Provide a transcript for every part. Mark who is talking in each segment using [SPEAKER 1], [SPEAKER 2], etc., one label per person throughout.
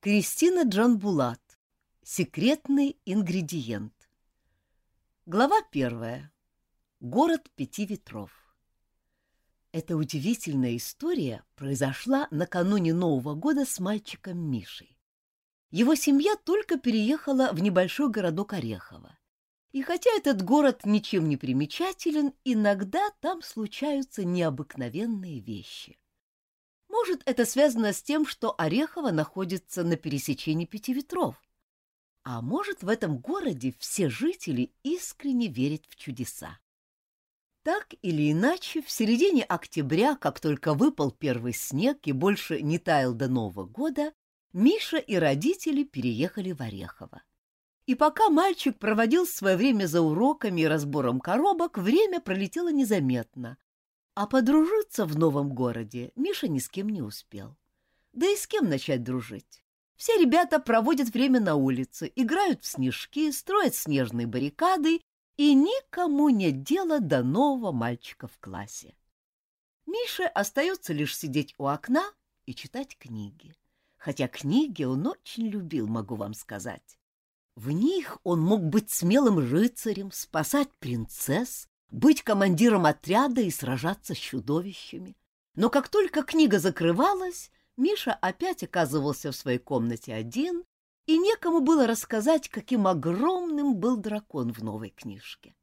[SPEAKER 1] Кристина Джанбулат. Секретный ингредиент. Глава первая. Город пяти ветров. Эта удивительная история произошла накануне Нового года с мальчиком Мишей. Его семья только переехала в небольшой городок Орехово. И хотя этот город ничем не примечателен, иногда там случаются необыкновенные вещи. Может, это связано с тем, что Орехово находится на пересечении пяти ветров. А может, в этом городе все жители искренне верят в чудеса. Так или иначе, в середине октября, как только выпал первый снег и больше не таял до Нового года, Миша и родители переехали в Орехово. И пока мальчик проводил свое время за уроками и разбором коробок, время пролетело незаметно, а подружиться в новом городе Миша ни с кем не успел. Да и с кем начать дружить? Все ребята проводят время на улице, играют в снежки, строят снежные баррикады, и никому нет дела до нового мальчика в классе. Мише остается лишь сидеть у окна и читать книги. Хотя книги он очень любил, могу вам сказать. В них он мог быть смелым рыцарем, спасать принцесс, быть командиром отряда и сражаться с чудовищами. Но как только книга закрывалась, Миша опять оказывался в своей комнате один, и некому было рассказать, каким огромным был дракон в новой книжке.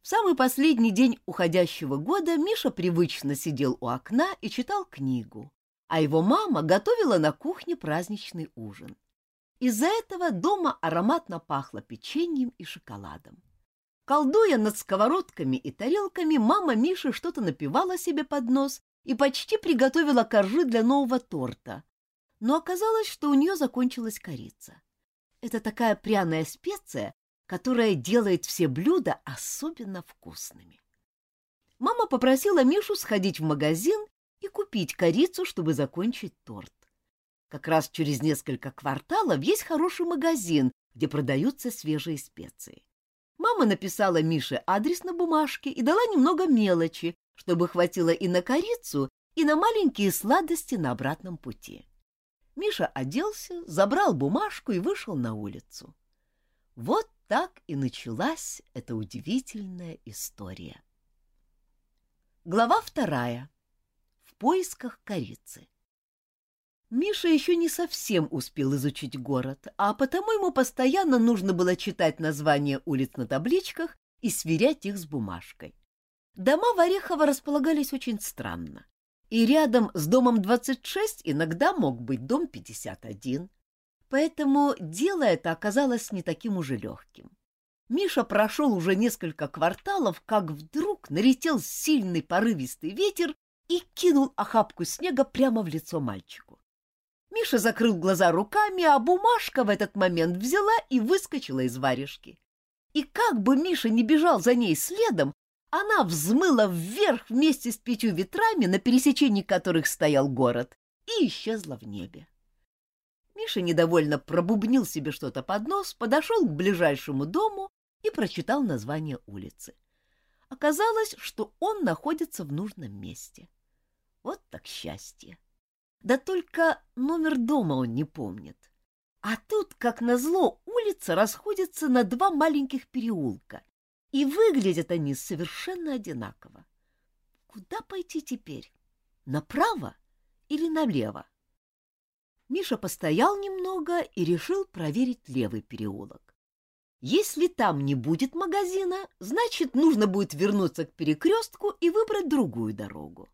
[SPEAKER 1] В самый последний день уходящего года Миша привычно сидел у окна и читал книгу, а его мама готовила на кухне праздничный ужин. Из-за этого дома ароматно пахло печеньем и шоколадом. Колдуя над сковородками и тарелками, мама Миши что-то напивала себе под нос и почти приготовила коржи для нового торта. Но оказалось, что у нее закончилась корица. Это такая пряная специя, которая делает все блюда особенно вкусными. Мама попросила Мишу сходить в магазин и купить корицу, чтобы закончить торт. Как раз через несколько кварталов есть хороший магазин, где продаются свежие специи. Мама написала Мише адрес на бумажке и дала немного мелочи, чтобы хватило и на корицу, и на маленькие сладости на обратном пути. Миша оделся, забрал бумажку и вышел на улицу. Вот так и началась эта удивительная история. Глава вторая. В поисках корицы. Миша еще не совсем успел изучить город, а потому ему постоянно нужно было читать названия улиц на табличках и сверять их с бумажкой. Дома в Орехово располагались очень странно. И рядом с домом 26 иногда мог быть дом 51. Поэтому дело это оказалось не таким уже легким. Миша прошел уже несколько кварталов, как вдруг налетел сильный порывистый ветер и кинул охапку снега прямо в лицо мальчику. Миша закрыл глаза руками, а бумажка в этот момент взяла и выскочила из варежки. И как бы Миша не бежал за ней следом, она взмыла вверх вместе с пятью ветрами, на пересечении которых стоял город, и исчезла в небе. Миша недовольно пробубнил себе что-то под нос, подошел к ближайшему дому и прочитал название улицы. Оказалось, что он находится в нужном месте. Вот так счастье! Да только номер дома он не помнит. А тут, как назло, улица расходится на два маленьких переулка, и выглядят они совершенно одинаково. Куда пойти теперь? Направо или налево? Миша постоял немного и решил проверить левый переулок. Если там не будет магазина, значит, нужно будет вернуться к перекрестку и выбрать другую дорогу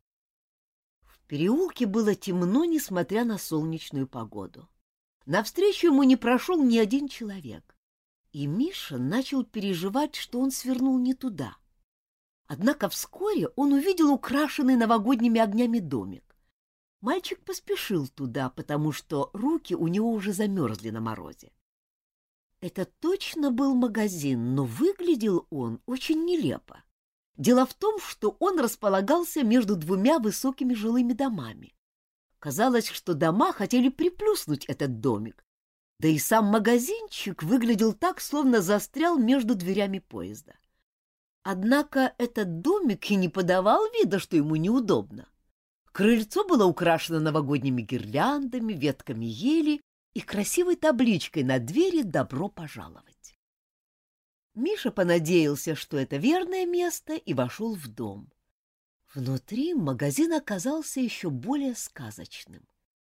[SPEAKER 1] переулке было темно, несмотря на солнечную погоду. Навстречу ему не прошел ни один человек. И Миша начал переживать, что он свернул не туда. Однако вскоре он увидел украшенный новогодними огнями домик. Мальчик поспешил туда, потому что руки у него уже замерзли на морозе. Это точно был магазин, но выглядел он очень нелепо. Дело в том, что он располагался между двумя высокими жилыми домами. Казалось, что дома хотели приплюснуть этот домик, да и сам магазинчик выглядел так, словно застрял между дверями поезда. Однако этот домик и не подавал вида, что ему неудобно. Крыльцо было украшено новогодними гирляндами, ветками ели и красивой табличкой на двери «Добро пожаловать». Миша понадеялся, что это верное место, и вошел в дом. Внутри магазин оказался еще более сказочным.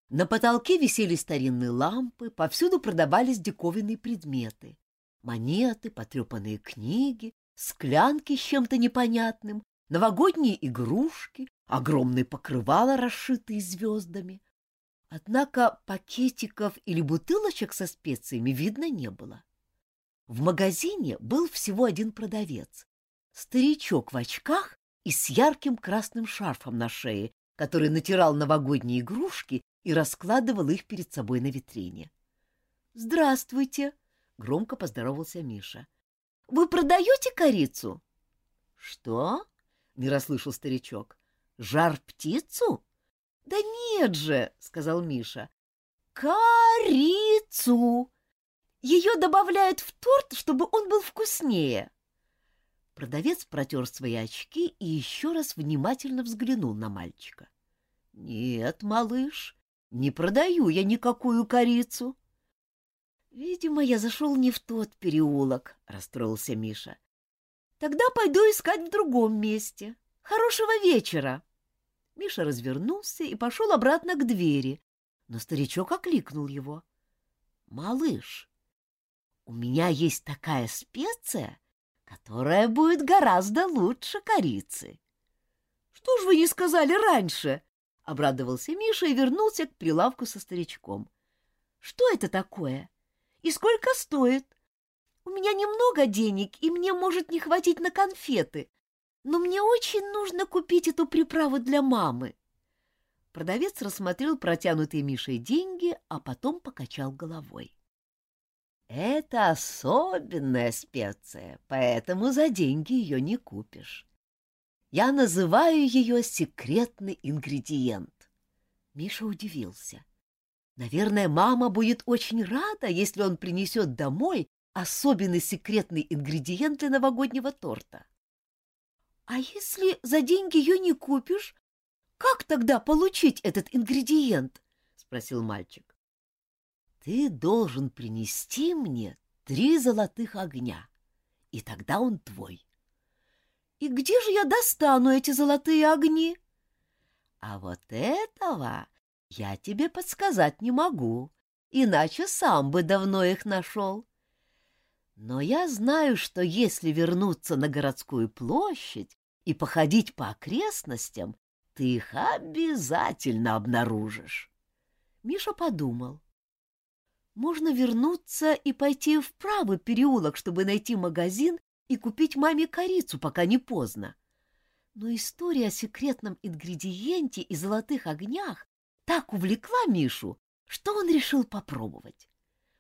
[SPEAKER 1] На потолке висели старинные лампы, повсюду продавались диковинные предметы. Монеты, потрепанные книги, склянки с чем-то непонятным, новогодние игрушки, огромные покрывала, расшитые звездами. Однако пакетиков или бутылочек со специями видно не было. В магазине был всего один продавец. Старичок в очках и с ярким красным шарфом на шее, который натирал новогодние игрушки и раскладывал их перед собой на витрине. «Здравствуйте!» — громко поздоровался Миша. «Вы продаете корицу?» «Что?» не расслышал старичок. Жар-птицу? Да нет же, сказал Миша. Корицу. Ее добавляют в торт, чтобы он был вкуснее. Продавец протер свои очки и еще раз внимательно взглянул на мальчика. — Нет, малыш, не продаю я никакую корицу. — Видимо, я зашел не в тот переулок, — расстроился Миша. Тогда пойду искать в другом месте. Хорошего вечера!» Миша развернулся и пошел обратно к двери, но старичок окликнул его. «Малыш, у меня есть такая специя, которая будет гораздо лучше корицы». «Что ж вы не сказали раньше?» — обрадовался Миша и вернулся к прилавку со старичком. «Что это такое? И сколько стоит?» У меня немного денег, и мне может не хватить на конфеты, но мне очень нужно купить эту приправу для мамы. Продавец рассмотрел протянутые Мишей деньги, а потом покачал головой. Это особенная специя, поэтому за деньги ее не купишь. Я называю ее секретный ингредиент. Миша удивился. Наверное, мама будет очень рада, если он принесет домой особенный секретный ингредиент для новогоднего торта. — А если за деньги ее не купишь, как тогда получить этот ингредиент? — спросил мальчик. — Ты должен принести мне три золотых огня, и тогда он твой. — И где же я достану эти золотые огни? — А вот этого я тебе подсказать не могу, иначе сам бы давно их нашел. Но я знаю, что если вернуться на городскую площадь и походить по окрестностям, ты их обязательно обнаружишь. Миша подумал. Можно вернуться и пойти в правый переулок, чтобы найти магазин и купить маме корицу, пока не поздно. Но история о секретном ингредиенте и золотых огнях так увлекла Мишу, что он решил попробовать.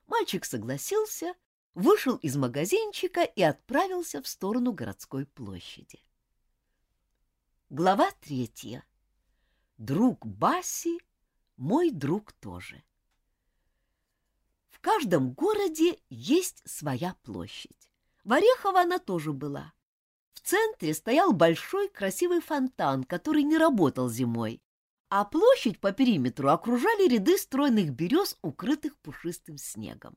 [SPEAKER 1] Мальчик согласился вышел из магазинчика и отправился в сторону городской площади. Глава третья. Друг Баси, мой друг тоже. В каждом городе есть своя площадь. В Орехово она тоже была. В центре стоял большой красивый фонтан, который не работал зимой, а площадь по периметру окружали ряды стройных берез, укрытых пушистым снегом.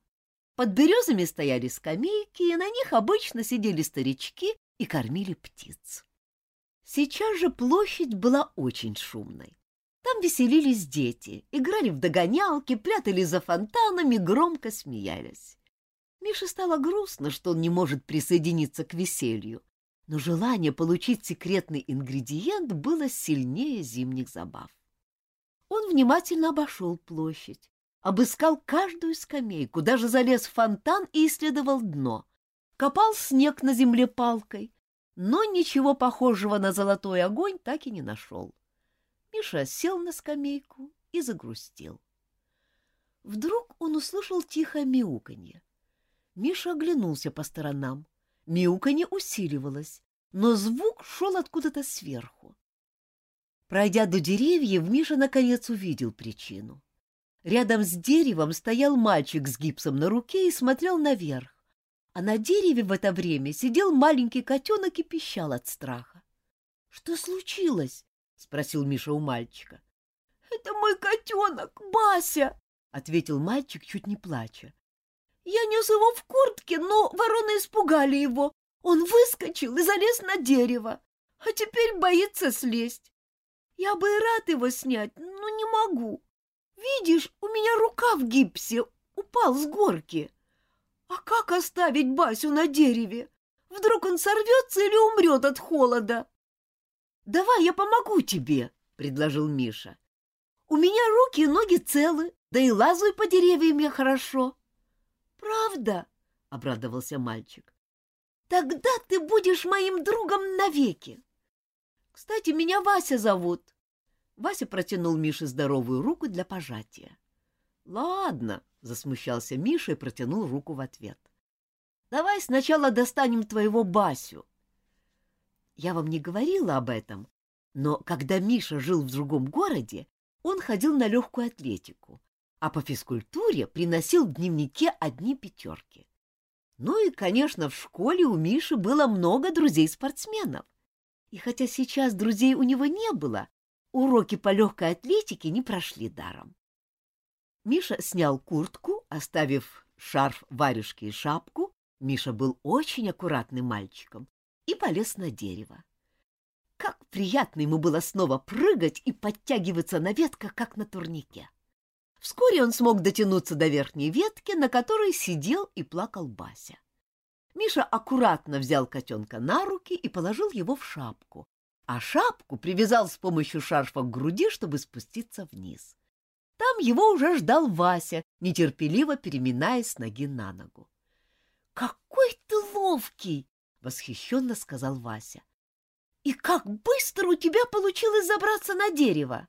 [SPEAKER 1] Под березами стояли скамейки, и на них обычно сидели старички и кормили птиц. Сейчас же площадь была очень шумной. Там веселились дети, играли в догонялки, прятались за фонтанами, громко смеялись. Мише стало грустно, что он не может присоединиться к веселью, но желание получить секретный ингредиент было сильнее зимних забав. Он внимательно обошел площадь, обыскал каждую скамейку, даже залез в фонтан и исследовал дно. Копал снег на земле палкой, но ничего похожего на золотой огонь так и не нашел. Миша сел на скамейку и загрустил. Вдруг он услышал тихое мяуканье. Миша оглянулся по сторонам. Мяуканье усиливалось, но звук шел откуда-то сверху. Пройдя до деревьев, Миша наконец увидел причину. Рядом с деревом стоял мальчик с гипсом на руке и смотрел наверх. А на дереве в это время сидел маленький котенок и пищал от страха. — Что случилось? — спросил Миша у мальчика.
[SPEAKER 2] Это мой котенок, Бася, ответил мальчик, чуть не плача. Я нес его в куртке, но вороны испугали его. Он выскочил и залез на дерево, а теперь боится слезть. Я бы и рад его снять, но не могу. Видишь, у меня рука в гипсе, упал с горки. А как оставить Басю на дереве? Вдруг он сорвется или умрет от холода? — Давай я помогу тебе, — предложил Миша. — У меня руки и ноги целы, да и лазаю по деревьям я хорошо. — Правда? — обрадовался мальчик. — Тогда ты будешь моим другом навеки. Кстати, меня Вася зовут. Вася протянул Мише здоровую руку для пожатия. — Ладно, — засмущался Миша и протянул руку в ответ. — Давай сначала достанем твоего Басю. Я вам не говорила об этом, но когда Миша жил в другом городе, он ходил на легкую атлетику, а по физкультуре приносил в дневнике одни пятерки. Ну и, конечно, в школе у Миши было много друзей-спортсменов. И хотя сейчас друзей у него не было, уроки по легкой атлетике не прошли даром. Миша снял куртку, оставив шарф, варежки и шапку. Миша был очень аккуратным мальчиком и полез на дерево. Как приятно ему было снова прыгать и подтягиваться на ветках, как на турнике. Вскоре он смог дотянуться до верхней ветки, на которой сидел и плакал Бася. Миша аккуратно взял котенка на руки и положил его в шапку, а шапку привязал с помощью шарфа к груди, чтобы спуститься вниз. Там его уже ждал Вася, нетерпеливо переминаясь с ноги на ногу. «Какой ты ловкий!» — восхищенно сказал Вася. «И как быстро у тебя получилось забраться на дерево!»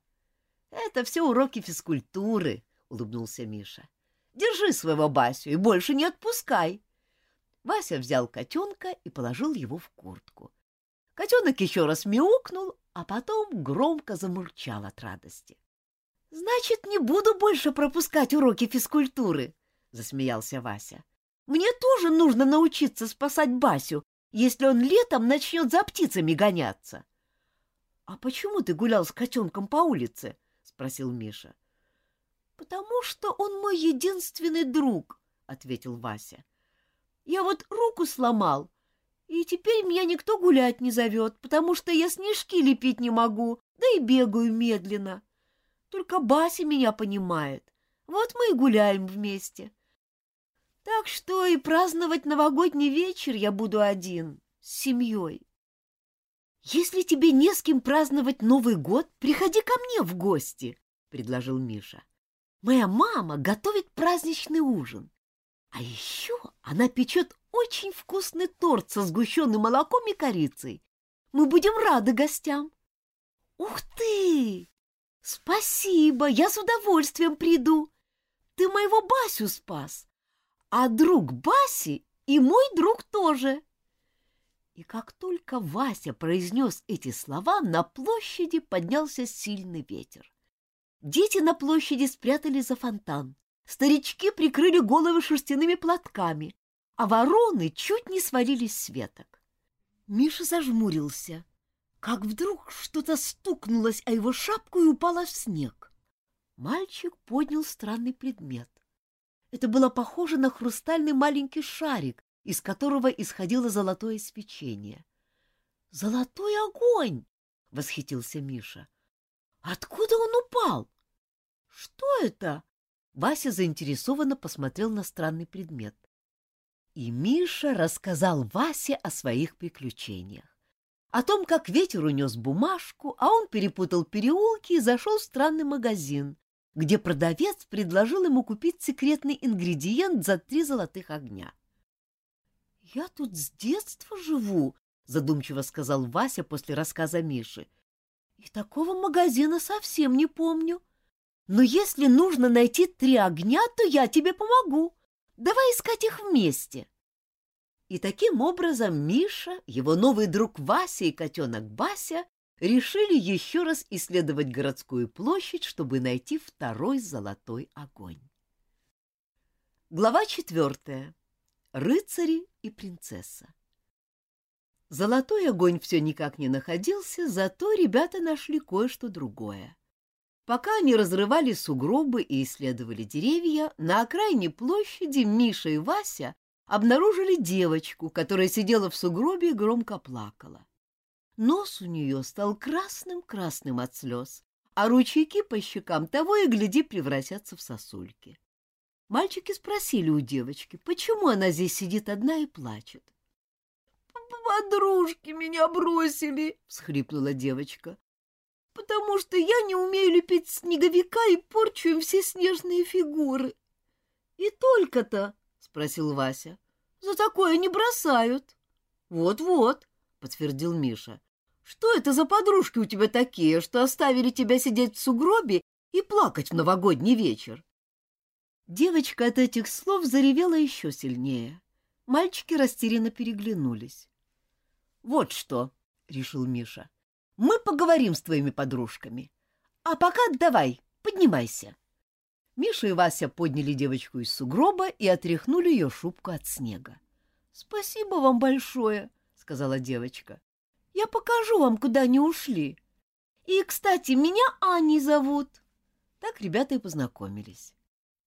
[SPEAKER 2] «Это все уроки физкультуры», — улыбнулся Миша. «Держи своего Басю и больше не отпускай». Вася взял котенка и положил его в куртку. Котенок еще раз мяукнул, а потом громко замурчал от радости. Значит, не буду больше пропускать уроки физкультуры, засмеялся Вася. Мне тоже нужно научиться спасать Басю, если он летом начнет за птицами гоняться. А почему ты гулял с котенком по улице? спросил Миша. Потому что он мой единственный друг, ответил Вася. Я вот руку сломал, и теперь меня никто гулять не зовет, потому что я снежки лепить не могу, да и бегаю медленно. Только Бася меня понимает. Вот мы и гуляем вместе. Так что и праздновать новогодний вечер я буду один, с семьей. Если тебе не с кем праздновать Новый год, приходи ко мне в гости, — предложил Миша. Моя мама готовит праздничный ужин. А еще она печет очень вкусный торт со сгущенным молоком и корицей. Мы будем рады гостям. Ух ты! Спасибо, я с удовольствием приду. Ты моего Басю спас, а друг Баси и мой друг тоже. И как только Вася произнес эти слова, на площади поднялся сильный ветер. Дети на площади спрятали за фонтан, старички прикрыли головы шерстяными платками, а вороны чуть не свалились с веток. Миша зажмурился — как вдруг что-то стукнулось о его шапку и упало в снег. Мальчик поднял странный предмет. Это было похоже на хрустальный маленький шарик, из которого исходило золотое свечение. «Золотой огонь!» — восхитился Миша. «Откуда он упал?» «Что это?» Вася заинтересованно посмотрел на странный предмет. И Миша рассказал Васе о своих приключениях о том, как ветер унес бумажку, а он перепутал переулки и зашел в странный магазин, где продавец предложил ему купить секретный ингредиент за три золотых огня. — Я тут с детства живу, — задумчиво сказал Вася после рассказа Миши. — И такого магазина совсем не помню. Но если нужно найти три огня, то я тебе помогу. Давай искать их вместе. — и таким образом Миша, его новый друг Вася и котенок Бася решили еще раз исследовать городскую площадь, чтобы найти второй золотой огонь. Глава четвертая. Рыцари и принцесса.
[SPEAKER 1] Золотой огонь все никак не находился, зато ребята нашли кое-что другое. Пока они разрывали сугробы и исследовали деревья, на окраине площади Миша и Вася обнаружили девочку, которая сидела в сугробе и громко плакала. Нос у нее стал красным-красным от слез, а ручейки по щекам того и гляди превратятся в сосульки. Мальчики спросили у девочки, почему она здесь сидит одна и плачет.
[SPEAKER 2] «Подружки меня бросили!» — всхрипнула девочка. «Потому что я не умею лепить снеговика и порчу им все снежные фигуры». «И только-то?» — спросил Вася. «За такое не бросают».
[SPEAKER 1] «Вот-вот», — подтвердил Миша. «Что это за подружки у тебя такие, что оставили тебя сидеть в сугробе и плакать в новогодний вечер?» Девочка от этих слов заревела еще сильнее. Мальчики растерянно переглянулись. — Вот что, — решил Миша, — мы поговорим с твоими подружками. А пока давай, поднимайся. Миша и Вася подняли девочку из сугроба и отряхнули ее шубку от снега. — Спасибо вам большое, — сказала девочка. — Я покажу вам, куда они ушли. И, кстати, меня Аней зовут. Так ребята и познакомились.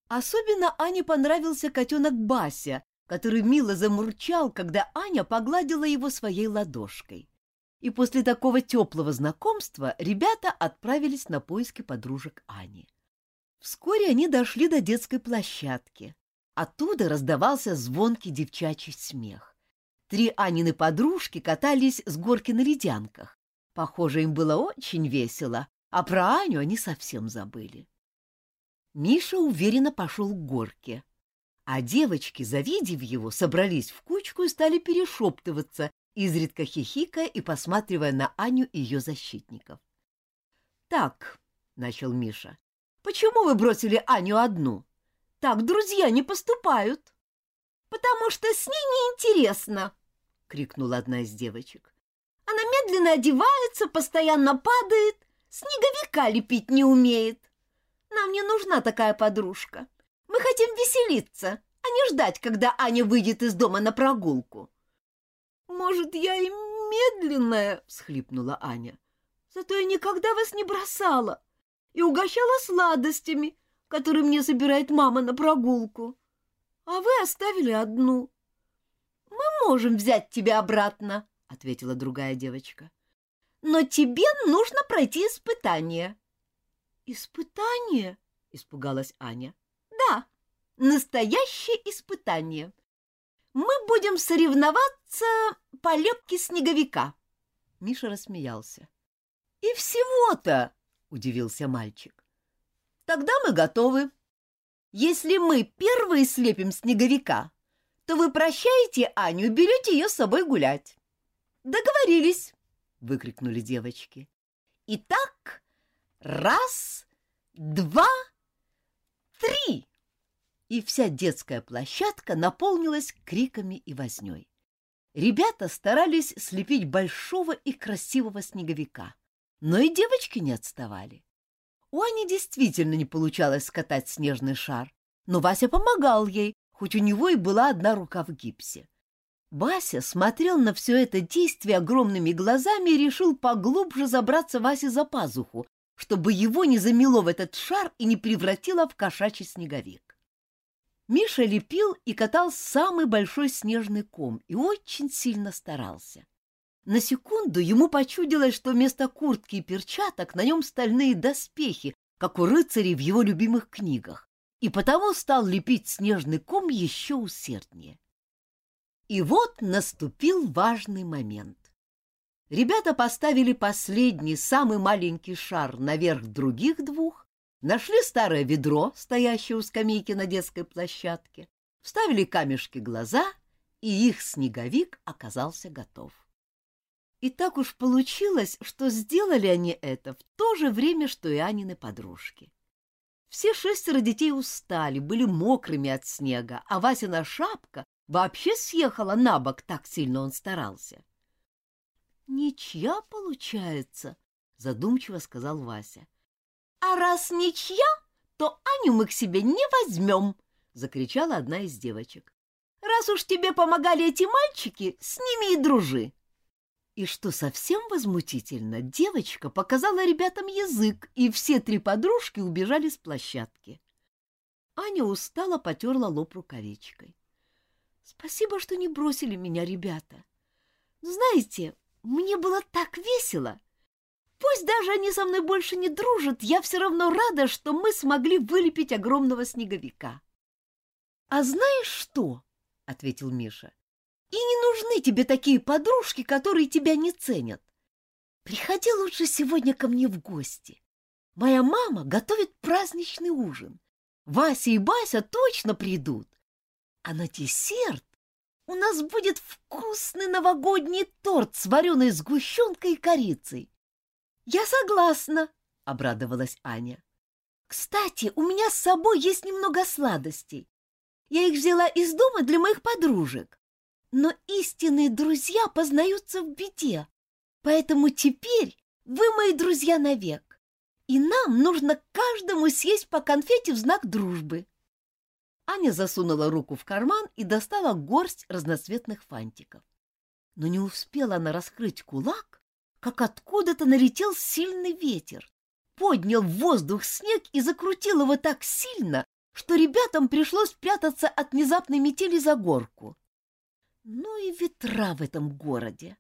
[SPEAKER 1] Особенно Ане понравился котенок Бася, который мило замурчал, когда Аня погладила его своей ладошкой. И после такого теплого знакомства ребята отправились на поиски подружек Ани. Вскоре они дошли до детской площадки. Оттуда раздавался звонкий девчачий смех. Три Анины подружки катались с горки на ледянках. Похоже, им было очень весело, а про Аню они совсем забыли. Миша уверенно пошел к горке, а девочки, завидев его, собрались в кучку и стали перешептываться, изредка хихикая и посматривая на Аню и ее защитников. — Так, — начал Миша, — почему вы бросили Аню одну? Так друзья не поступают. — Потому что с ней неинтересно, — крикнула одна из девочек. — Она медленно одевается, постоянно падает, снеговика лепить не умеет. — нам не нужна такая подружка. Мы хотим веселиться, а не ждать, когда Аня выйдет из дома на прогулку.
[SPEAKER 2] Может, я и медленная, всхлипнула Аня. Зато я никогда вас не бросала и угощала сладостями, которые мне собирает мама на прогулку. А вы оставили одну.
[SPEAKER 1] Мы можем взять тебя обратно, ответила другая девочка. Но тебе нужно пройти испытание.
[SPEAKER 2] «Испытание?» — испугалась Аня.
[SPEAKER 1] «Да, настоящее испытание. Мы будем соревноваться по лепке снеговика». Миша рассмеялся. «И всего-то!» — удивился мальчик. «Тогда мы готовы. Если мы первые слепим снеговика, то вы прощаете Аню и берете ее с собой гулять». «Договорились!» — выкрикнули девочки. «Итак, Раз, два, три! И вся детская площадка наполнилась криками и вознёй. Ребята старались слепить большого и красивого снеговика, но и девочки не отставали. У Ани действительно не получалось скатать снежный шар, но Вася помогал ей, хоть у него и была одна рука в гипсе. Вася смотрел на все это действие огромными глазами и решил поглубже забраться Васе за пазуху, чтобы его не замело в этот шар и не превратило в кошачий снеговик. Миша лепил и катал самый большой снежный ком и очень сильно старался. На секунду ему почудилось, что вместо куртки и перчаток на нем стальные доспехи, как у рыцарей в его любимых книгах, и потому стал лепить снежный ком еще усерднее. И вот наступил важный момент. Ребята поставили последний, самый маленький шар наверх других двух, нашли старое ведро, стоящее у скамейки на детской площадке, вставили камешки глаза, и их снеговик оказался готов. И так уж получилось, что сделали они это в то же время, что и Анины подружки. Все шестеро детей устали, были мокрыми от снега, а Васина шапка вообще съехала на бок, так сильно он старался. Ничья получается, задумчиво сказал Вася. А раз ничья, то Аню мы к себе не возьмем, закричала одна из девочек. Раз уж тебе помогали эти мальчики, с ними и дружи. И что совсем возмутительно, девочка показала ребятам язык, и все три подружки убежали с площадки. Аня устало потерла лоб рукавичкой. — Спасибо, что не бросили меня, ребята. Знаете, мне было так весело. Пусть даже они со мной больше не дружат, я все равно рада, что мы смогли вылепить огромного снеговика. — А знаешь что? — ответил Миша. — И не нужны тебе такие подружки, которые тебя не ценят. Приходи лучше сегодня ко мне в гости. Моя мама готовит праздничный ужин. Вася и Бася точно придут. А на десерт у нас будет вкусный новогодний торт с вареной сгущенкой и корицей. — Я согласна, — обрадовалась Аня. — Кстати, у меня с собой есть немного сладостей. Я их взяла из дома для моих подружек. Но истинные друзья познаются в беде, поэтому теперь вы мои друзья навек, и нам нужно каждому съесть по конфете в знак дружбы. Аня засунула руку в карман и достала горсть разноцветных фантиков. Но не успела она раскрыть кулак, как откуда-то налетел сильный ветер, поднял в воздух снег и закрутил его так сильно, что ребятам пришлось прятаться от внезапной метели за горку. Ну и ветра в этом городе.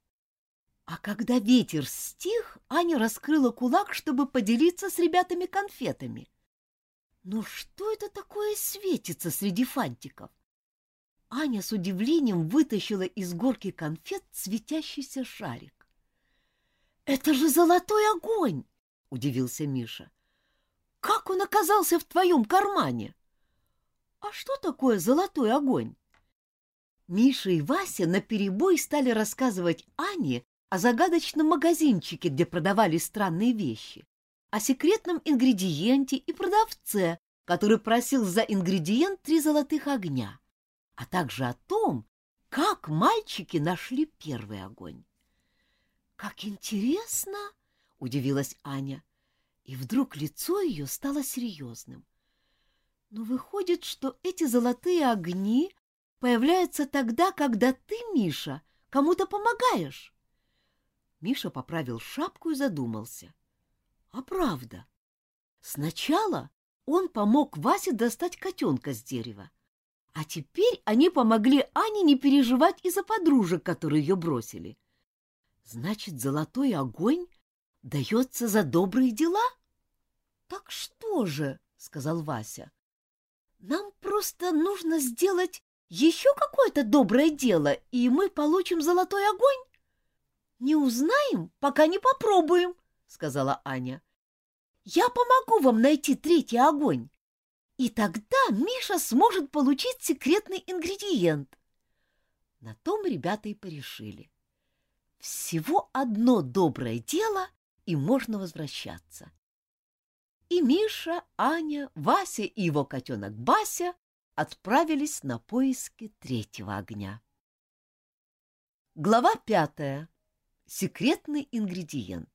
[SPEAKER 1] А когда ветер стих, Аня раскрыла кулак, чтобы поделиться с ребятами конфетами. Ну что это такое светится среди фантиков? Аня с удивлением вытащила из горки конфет светящийся шарик. «Это же золотой огонь!» — удивился Миша. «Как он оказался в твоем кармане?» «А что такое золотой огонь?» Миша и Вася наперебой стали рассказывать Ане о загадочном магазинчике, где продавали странные вещи, о секретном ингредиенте и продавце, который просил за ингредиент три золотых огня, а также о том, как мальчики нашли первый огонь. «Как интересно!» — удивилась Аня, и вдруг лицо ее стало серьезным. Но выходит, что эти золотые огни появляются тогда, когда ты, Миша, кому-то помогаешь. Миша поправил шапку и задумался. А правда. Сначала он помог Васе достать котенка с дерева. А теперь они помогли Ане не переживать из-за подружек, которые ее бросили. Значит, золотой огонь дается за добрые дела? — Так что же, — сказал Вася, нам просто нужно сделать еще какое-то доброе дело, и мы получим золотой огонь. Не узнаем, пока не попробуем, сказала Аня. Я помогу вам найти третий огонь. И тогда Миша сможет получить секретный ингредиент. На том ребята и порешили. Всего одно доброе дело, и можно возвращаться и Миша, Аня, Вася и его котенок Бася отправились на поиски третьего огня. Глава пятая. Секретный ингредиент.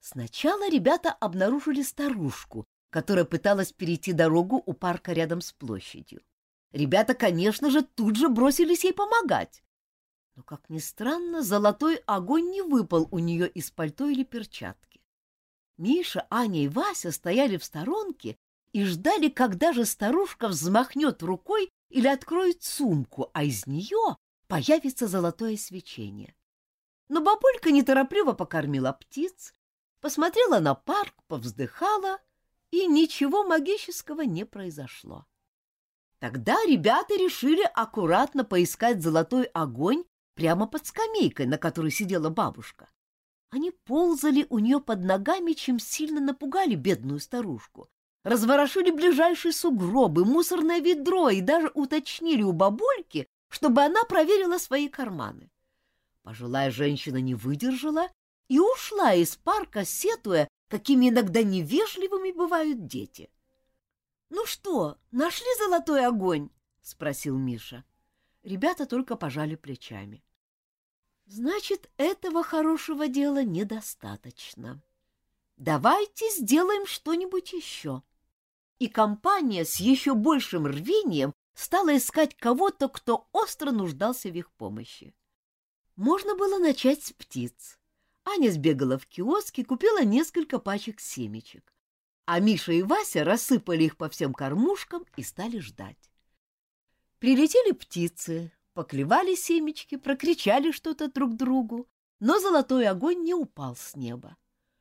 [SPEAKER 1] Сначала ребята обнаружили старушку, которая пыталась перейти дорогу у парка рядом с площадью. Ребята, конечно же, тут же бросились ей помогать. Но, как ни странно, золотой огонь не выпал у нее из пальто или перчатки. Миша, Аня и Вася стояли в сторонке и ждали, когда же старушка взмахнет рукой или откроет сумку, а из нее появится золотое свечение. Но бабулька неторопливо покормила птиц, посмотрела на парк, повздыхала, и ничего магического не произошло. Тогда ребята решили аккуратно поискать золотой огонь прямо под скамейкой, на которой сидела бабушка. Они ползали у нее под ногами, чем сильно напугали бедную старушку. Разворошили ближайшие сугробы, мусорное ведро и даже уточнили у бабульки, чтобы она проверила свои карманы. Пожилая женщина не выдержала и ушла из парка, сетуя, какими иногда невежливыми бывают дети. — Ну что, нашли золотой огонь? — спросил Миша. Ребята только пожали плечами. Значит, этого хорошего дела недостаточно. Давайте сделаем что-нибудь еще. И компания с еще большим рвением стала искать кого-то, кто остро нуждался в их помощи. Можно было начать с птиц. Аня сбегала в киоск и купила несколько пачек семечек. А Миша и Вася рассыпали их по всем кормушкам и стали ждать. Прилетели птицы, поклевали семечки, прокричали что-то друг другу, но золотой огонь не упал с неба.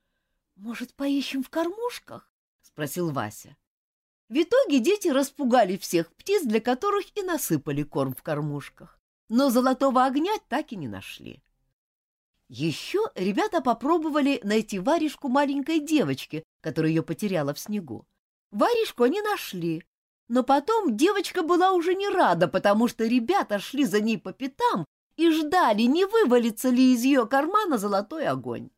[SPEAKER 1] — Может, поищем в кормушках? — спросил Вася. В итоге дети распугали всех птиц, для которых и насыпали корм в кормушках, но золотого огня так и не нашли. Еще ребята попробовали найти варежку маленькой девочки, которая ее потеряла в снегу. Варежку они нашли, но потом девочка была уже не рада, потому что ребята шли за ней по пятам и ждали, не вывалится ли из ее кармана золотой огонь.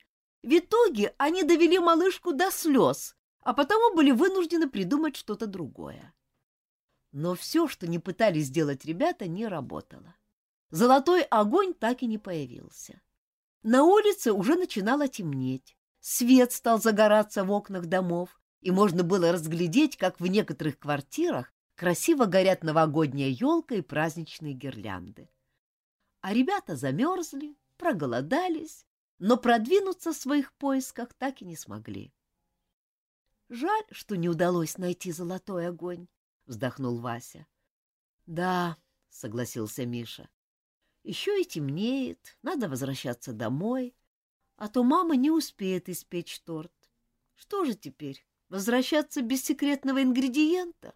[SPEAKER 1] В итоге они довели малышку до слез, а потому были вынуждены придумать что-то другое. Но все, что не пытались сделать ребята, не работало. Золотой огонь так и не появился. На улице уже начинало темнеть. Свет стал загораться в окнах домов, и можно было разглядеть, как в некоторых квартирах красиво горят новогодняя елка и праздничные гирлянды. А ребята замерзли, проголодались, но продвинуться в своих поисках так и не смогли. «Жаль, что не удалось найти золотой огонь», — вздохнул Вася. «Да», — согласился Миша, еще и темнеет, надо возвращаться домой, а то мама не успеет испечь торт. Что же теперь, возвращаться без секретного ингредиента?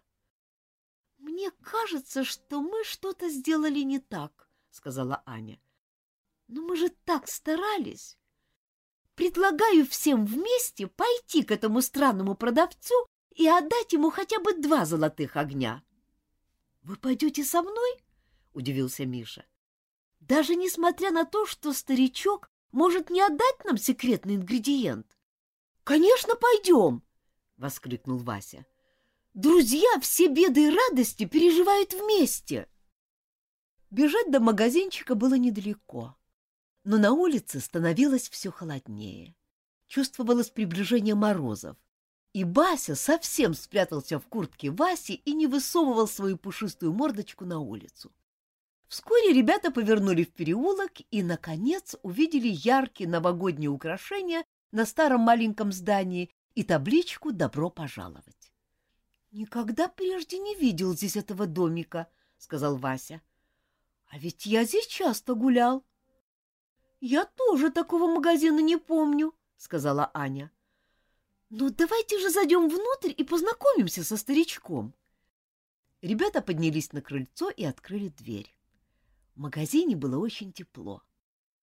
[SPEAKER 1] — Мне кажется, что мы что-то сделали не так, — сказала Аня. — Но мы же так старались. Предлагаю всем вместе пойти к этому странному продавцу и отдать ему хотя бы два золотых огня. — Вы пойдете со мной? — удивился Миша даже несмотря на то, что старичок может не отдать нам секретный ингредиент. — Конечно, пойдем! — воскликнул Вася. — Друзья все беды и радости переживают вместе. Бежать до магазинчика было недалеко, но на улице становилось все холоднее. Чувствовалось приближение морозов, и Бася совсем спрятался в куртке Васи и не высовывал свою пушистую мордочку на улицу. Вскоре ребята повернули в переулок и, наконец, увидели яркие новогодние украшения на старом маленьком здании и табличку «Добро пожаловать». «Никогда прежде не видел здесь этого домика», — сказал Вася. «А ведь я здесь часто гулял». «Я тоже такого магазина не помню», — сказала Аня. «Ну, давайте же зайдем внутрь и познакомимся со старичком». Ребята поднялись на крыльцо и открыли дверь. В магазине было очень тепло.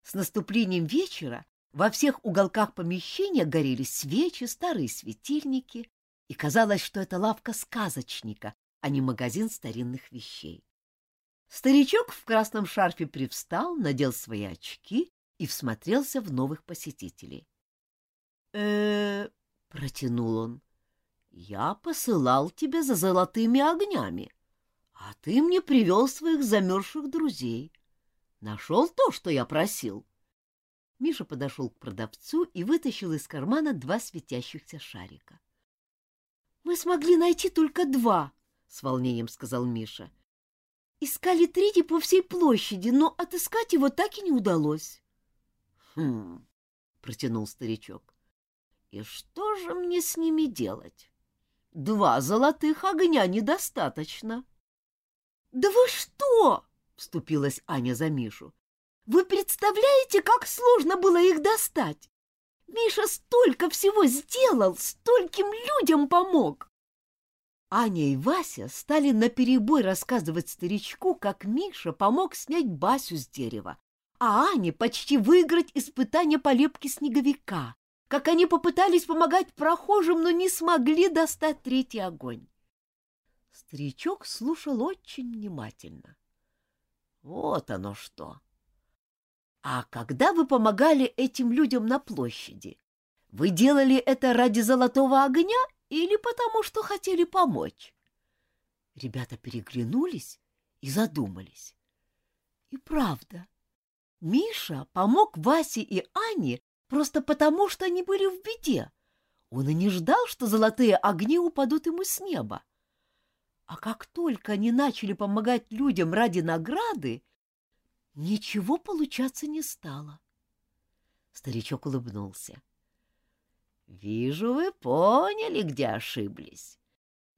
[SPEAKER 1] С наступлением вечера во всех уголках помещения горели свечи, старые светильники, и казалось, что это лавка сказочника, а не магазин старинных вещей. Старичок в красном шарфе привстал, надел свои очки и всмотрелся в новых посетителей. э протянул он. «Я посылал тебя за золотыми огнями. А ты мне привел своих замерзших друзей. Нашел то, что я просил. Миша подошел к продавцу и вытащил из кармана два светящихся шарика. — Мы смогли найти только два, — с волнением сказал Миша. — Искали третий по всей площади, но отыскать его так и не удалось. — Хм, — протянул старичок. — И что же мне с ними делать? Два золотых огня недостаточно. — «Да вы что?» — вступилась Аня за Мишу. «Вы представляете, как сложно было их достать? Миша столько всего сделал, стольким людям помог!» Аня и Вася стали наперебой рассказывать старичку, как Миша помог снять Басю с дерева, а Ане почти выиграть испытание по лепке снеговика, как они попытались помогать прохожим, но не смогли достать третий огонь. Старичок слушал очень внимательно. Вот оно что. А когда вы помогали этим людям на площади, вы делали это ради золотого огня или потому, что хотели помочь? Ребята переглянулись и задумались. И правда, Миша помог Васе и Ане просто потому, что они были в беде. Он и не ждал, что золотые огни упадут ему с неба. А как только они начали помогать людям ради награды, ничего получаться не стало. Старичок улыбнулся. — Вижу, вы поняли, где ошиблись.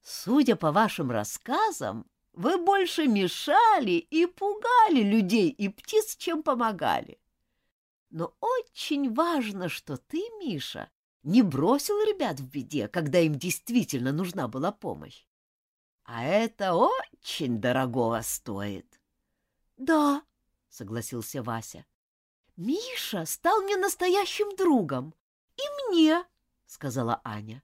[SPEAKER 1] Судя по вашим рассказам, вы больше мешали и пугали людей и птиц, чем помогали. Но очень важно, что ты, Миша, не бросил ребят в беде, когда им действительно нужна была помощь. А это очень дорогого стоит.
[SPEAKER 2] — Да, — согласился Вася. — Миша стал мне настоящим другом. И мне, — сказала Аня.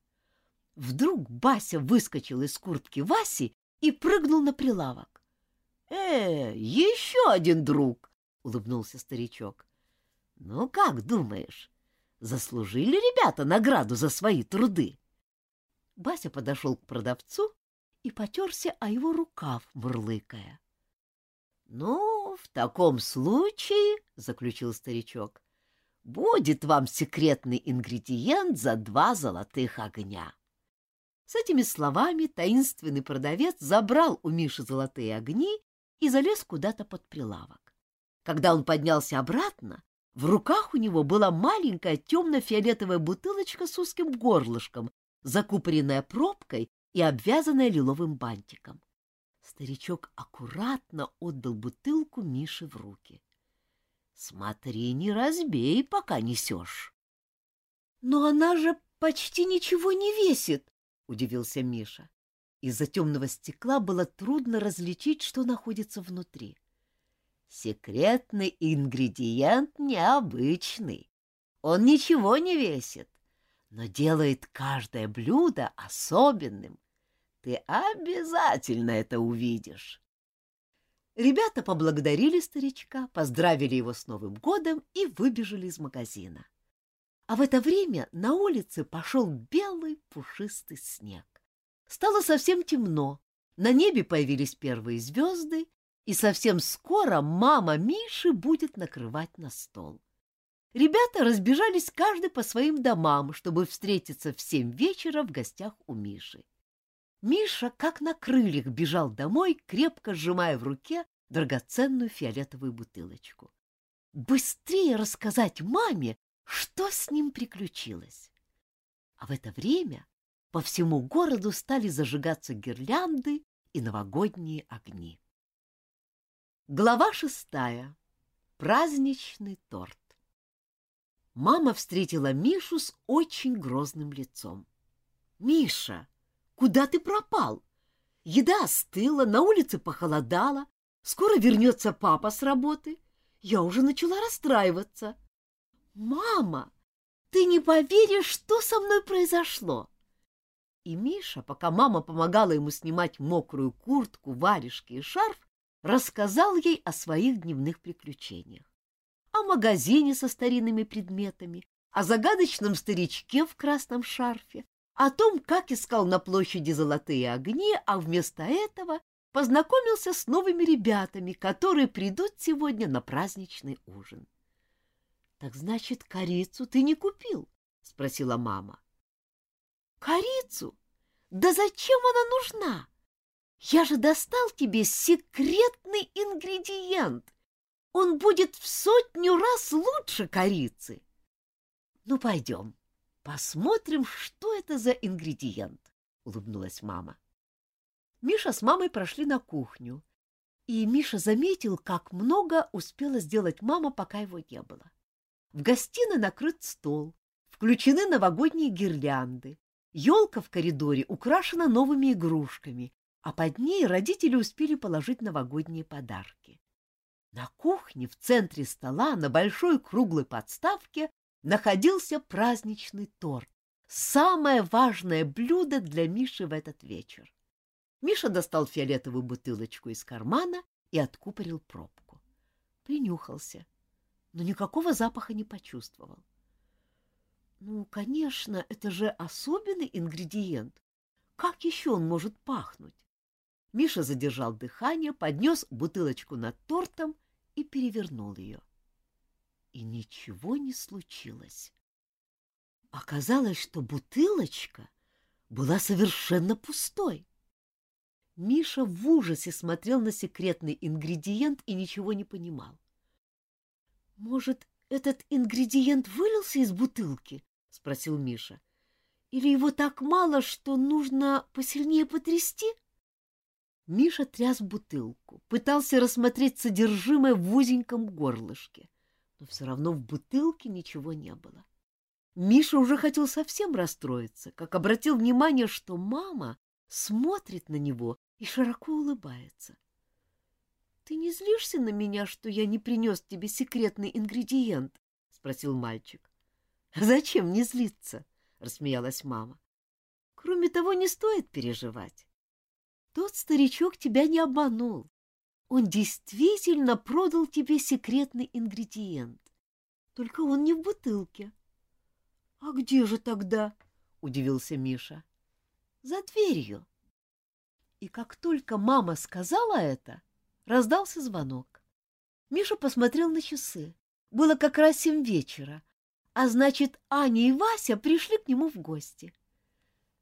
[SPEAKER 2] Вдруг Бася выскочил из куртки Васи и прыгнул на прилавок.
[SPEAKER 1] — Э, еще один друг! — улыбнулся старичок. — Ну, как думаешь, заслужили ребята награду за свои труды? Бася подошел к продавцу и потерся о его рукав, мурлыкая. — Ну, в таком случае, — заключил старичок, — будет вам секретный ингредиент за два золотых огня. С этими словами таинственный продавец забрал у Миши золотые огни и залез куда-то под прилавок. Когда он поднялся обратно, в руках у него была маленькая темно-фиолетовая бутылочка с узким горлышком, закупоренная пробкой и обвязанная лиловым бантиком. Старичок аккуратно отдал бутылку Мише в руки. — Смотри, не разбей, пока несешь.
[SPEAKER 2] — Но она же почти ничего не весит, — удивился Миша.
[SPEAKER 1] Из-за темного стекла было трудно различить, что находится внутри. Секретный ингредиент необычный. Он ничего не весит, но делает каждое блюдо особенным. Ты обязательно это увидишь. Ребята поблагодарили старичка, поздравили его с Новым годом и выбежали из магазина. А в это время на улице пошел белый пушистый снег. Стало совсем темно, на небе появились первые звезды, и совсем скоро мама Миши будет накрывать на стол. Ребята разбежались каждый по своим домам, чтобы встретиться в семь вечера в гостях у Миши. Миша, как на крыльях, бежал домой, крепко сжимая в руке драгоценную фиолетовую бутылочку. Быстрее рассказать маме, что с ним приключилось? А в это время по всему городу стали зажигаться гирлянды и новогодние огни. Глава шестая. Праздничный торт. Мама встретила Мишу с очень грозным лицом. — Миша, куда ты пропал? Еда остыла, на улице похолодало, скоро вернется папа с работы. Я уже начала расстраиваться. — «Мама, ты не поверишь, что со мной произошло!» И Миша, пока мама помогала ему снимать мокрую куртку, варежки и шарф, рассказал ей о своих дневных приключениях. О магазине со старинными предметами, о загадочном старичке в красном шарфе, о том, как искал на площади золотые огни, а вместо этого познакомился с новыми ребятами, которые придут сегодня на праздничный ужин. — Так значит, корицу ты не купил? — спросила мама. — Корицу? Да зачем она нужна? Я же достал тебе секретный ингредиент. Он будет в сотню раз лучше корицы. Ну, пойдем, посмотрим, что это за ингредиент, — улыбнулась мама. Миша с мамой прошли на кухню, и Миша заметил, как много успела сделать мама, пока его не было. В гостиной накрыт стол, включены новогодние гирлянды, елка в коридоре украшена новыми игрушками, а под ней родители успели положить новогодние подарки. На кухне в центре стола на большой круглой подставке находился праздничный торт, самое важное блюдо для Миши в этот вечер. Миша достал фиолетовую бутылочку из кармана и откупорил пробку. Принюхался — но никакого запаха не почувствовал. Ну, конечно, это же особенный ингредиент. Как еще он может пахнуть? Миша задержал дыхание, поднес бутылочку над тортом и перевернул ее. И ничего не случилось. Оказалось, что бутылочка была совершенно пустой. Миша в ужасе смотрел на секретный ингредиент и ничего не понимал.
[SPEAKER 2] Может, этот ингредиент вылился из бутылки? — спросил Миша. — Или его так мало, что нужно посильнее потрясти?
[SPEAKER 1] Миша тряс бутылку, пытался рассмотреть содержимое в узеньком горлышке, но все равно в бутылке ничего не было. Миша уже хотел совсем расстроиться, как обратил внимание, что мама смотрит на него и широко улыбается.
[SPEAKER 2] — Ты не злишься на меня, что я не принес тебе секретный ингредиент? — спросил мальчик.
[SPEAKER 1] — Зачем не злиться? — рассмеялась мама. — Кроме того, не стоит переживать. Тот старичок тебя не обманул. Он действительно продал тебе секретный ингредиент. Только он не в бутылке.
[SPEAKER 2] — А где же тогда? — удивился Миша.
[SPEAKER 1] — За дверью. И как только мама сказала это, раздался звонок. Миша посмотрел на часы. Было как раз семь вечера, а значит, Аня и Вася пришли к нему в гости.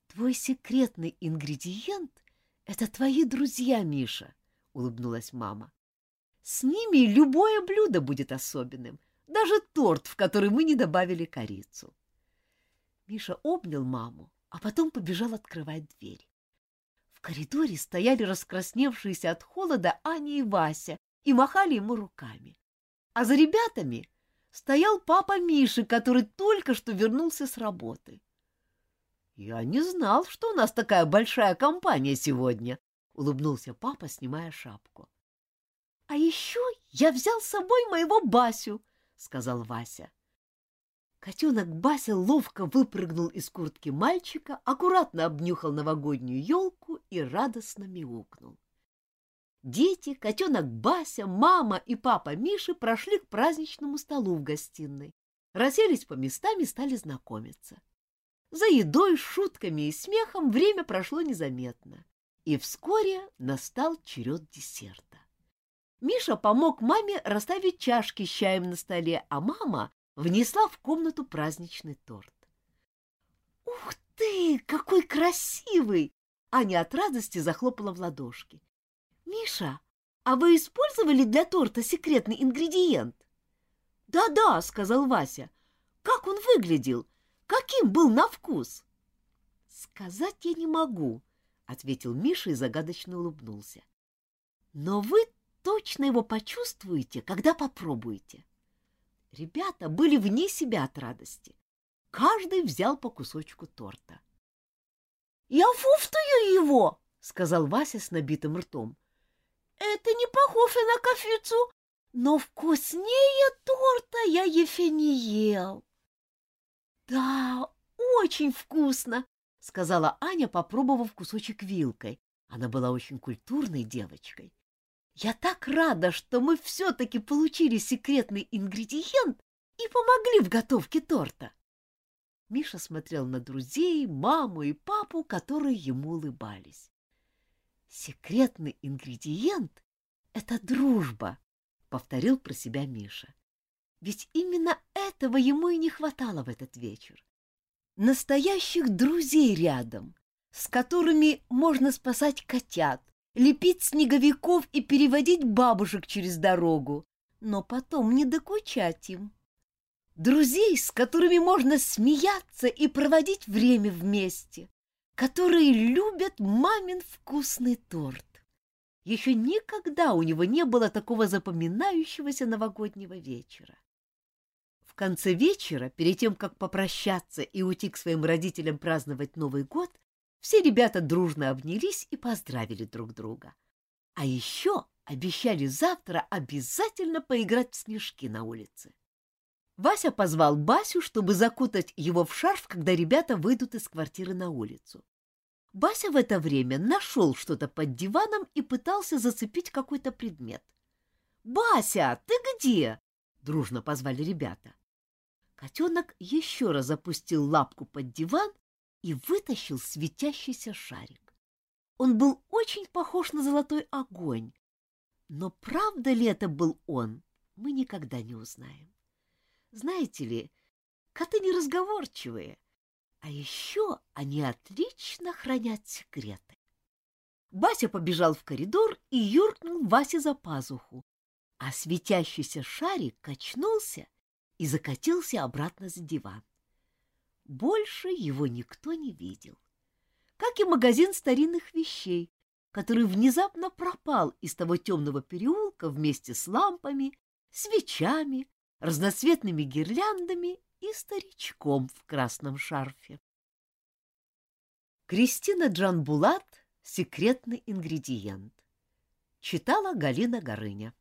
[SPEAKER 1] Твой секретный ингредиент — это твои друзья, Миша, — улыбнулась мама. С ними любое блюдо будет особенным, даже торт, в который мы не добавили корицу. Миша обнял маму, а потом побежал открывать дверь коридоре стояли раскрасневшиеся от холода Аня и Вася и махали ему руками. А за ребятами стоял папа Миши, который только что вернулся с работы. — Я не знал, что у нас такая большая компания сегодня, — улыбнулся папа, снимая шапку. — А еще я взял с собой моего Басю, — сказал Вася. Котенок Бася ловко выпрыгнул из куртки мальчика, аккуратно обнюхал новогоднюю елку и радостно мяукнул. Дети, котенок Бася, мама и папа Миши прошли к праздничному столу в гостиной, расселись по местам и стали знакомиться. За едой, шутками и смехом время прошло незаметно, и вскоре настал черед десерта. Миша помог маме расставить чашки с чаем на столе, а мама внесла в комнату праздничный торт. «Ух ты, какой красивый!» Аня от радости захлопала в ладошки. «Миша, а вы использовали для торта секретный ингредиент?» «Да-да», — сказал Вася. «Как он выглядел? Каким был на вкус?» «Сказать я не могу», — ответил Миша и загадочно улыбнулся. «Но вы точно его почувствуете, когда попробуете». Ребята были вне себя от радости. Каждый взял по кусочку торта. — Я фуфтую его, — сказал Вася с набитым ртом. — Это не похоже на кофейцу, но вкуснее торта я еще не ел. — Да, очень вкусно, — сказала Аня, попробовав кусочек вилкой. Она была очень культурной девочкой. Я так рада, что мы все-таки получили секретный ингредиент и помогли в готовке торта. Миша смотрел на друзей, маму и папу, которые ему улыбались. Секретный ингредиент — это дружба, — повторил про себя Миша. Ведь именно этого ему и не хватало в этот вечер. Настоящих друзей рядом, с которыми можно спасать котят, лепить снеговиков и переводить бабушек через дорогу, но потом не докучать им. Друзей, с которыми можно смеяться и проводить время вместе, которые любят мамин вкусный торт. Еще никогда у него не было такого запоминающегося новогоднего вечера. В конце вечера, перед тем, как попрощаться и уйти к своим родителям праздновать Новый год, все ребята дружно обнялись и поздравили друг друга. А еще обещали завтра обязательно поиграть в снежки на улице. Вася позвал Басю, чтобы закутать его в шарф, когда ребята выйдут из квартиры на улицу. Бася в это время нашел что-то под диваном и пытался зацепить какой-то предмет. «Бася, ты где?» — дружно позвали ребята. Котенок еще раз запустил лапку под диван и вытащил светящийся шарик. Он был очень похож на золотой огонь, но правда ли это был он, мы никогда не узнаем. Знаете ли, коты неразговорчивые, а еще они отлично хранят секреты. Бася побежал в коридор и юркнул Васе за пазуху, а светящийся шарик качнулся и закатился обратно за диван. Больше его никто не видел. Как и магазин старинных вещей, который внезапно пропал из того темного переулка вместе с лампами, свечами, разноцветными гирляндами и старичком в красном шарфе. Кристина Джанбулат «Секретный ингредиент». Читала Галина Горыня.